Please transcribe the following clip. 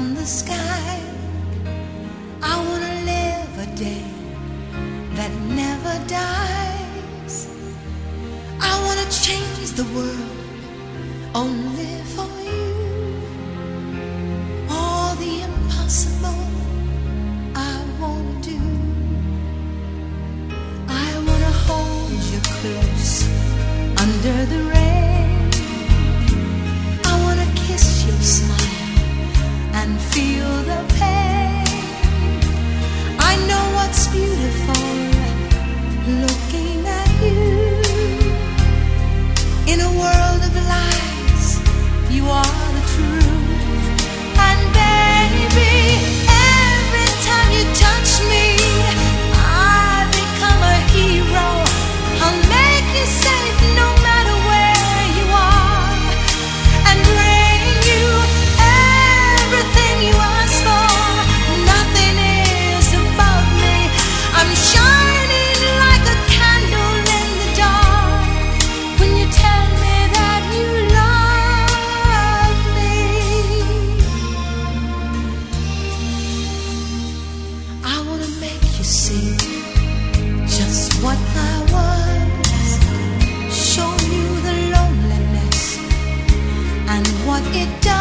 from the sky. I wanna live a day that never dies. I wanna change the world only for see just what I was. Show you the loneliness and what it does.